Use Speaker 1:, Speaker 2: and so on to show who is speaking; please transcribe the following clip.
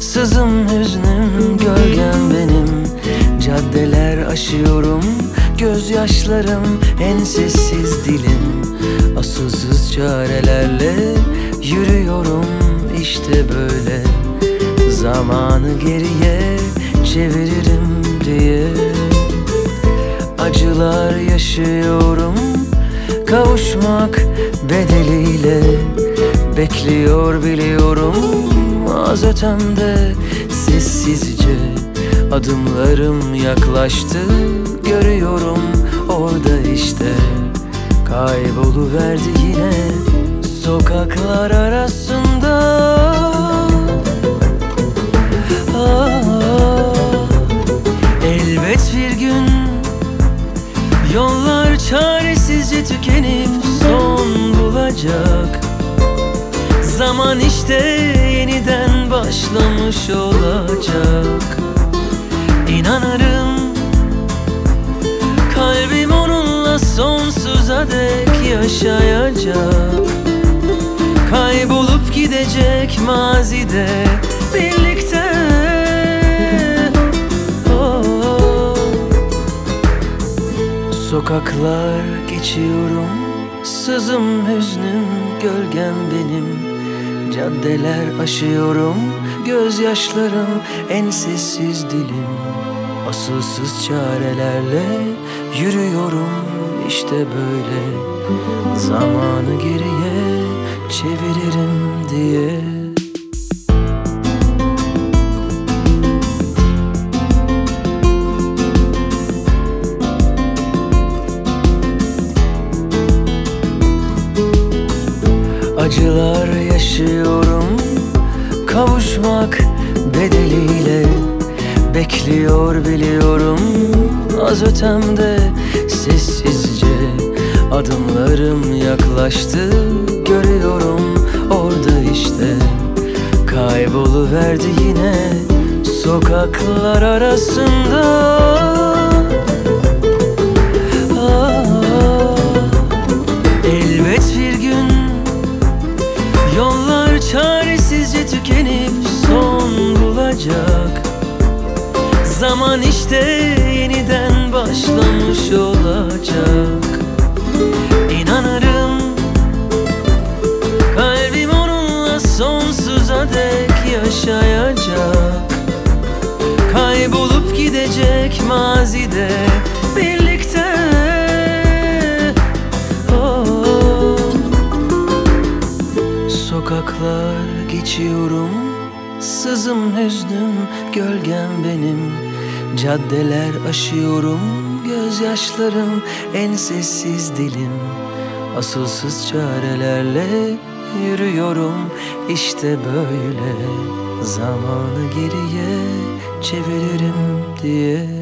Speaker 1: Sızım hüznüm gölgem benim. Caddeler aşıyorum. Gözyaşlarım en sessiz dilim. Asılsız çarelerle yürüyorum. İşte böyle Zamanı geriye çeviririm diye. Acılar yaşıyorum. Kavuşmak bedeliyle Bekliyor biliyorum. Az ötemde sessizce Adımlarım yaklaştı. Görüyorum orada işte Kayboluverdi yine Sokaklar arasında Zaman işte yeniden başlamış olacak. İnanırım Kalbim onunla sonsuza dek yaşayacak. Kaybolup gidecek mazide birlikte. Oh. Sokaklar geçiyorum Sızım hüznüm gölgem benim Caddeler aşıyorum Gözyaşlarım en sessiz dilim. Asılsız çarelerle yürüyorum işte böyle. Zamanı geriye çeviririm diye Acılar yaşıyorum. Kavuşmak bedeliyle Bekliyor biliyorum. Az ötemde sessizce Adımlarım yaklaştı. Görüyorum orada işte Kayboluverdi yine Sokaklar arasında Zaman işte yeniden başlamış olacak. İnanırım Kalbim onunla sonsuza dek yaşayacak. Kaybolup gidecek mazide birlikte. Oh. Sokaklar geçiyorum Sızım hüznüm gölgem benim Caddeler aşıyorum Gözyaşlarım en sessiz dilim. Asılsız çarelerle yürüyorum işte böyle Zamanı geriye çeviririm diye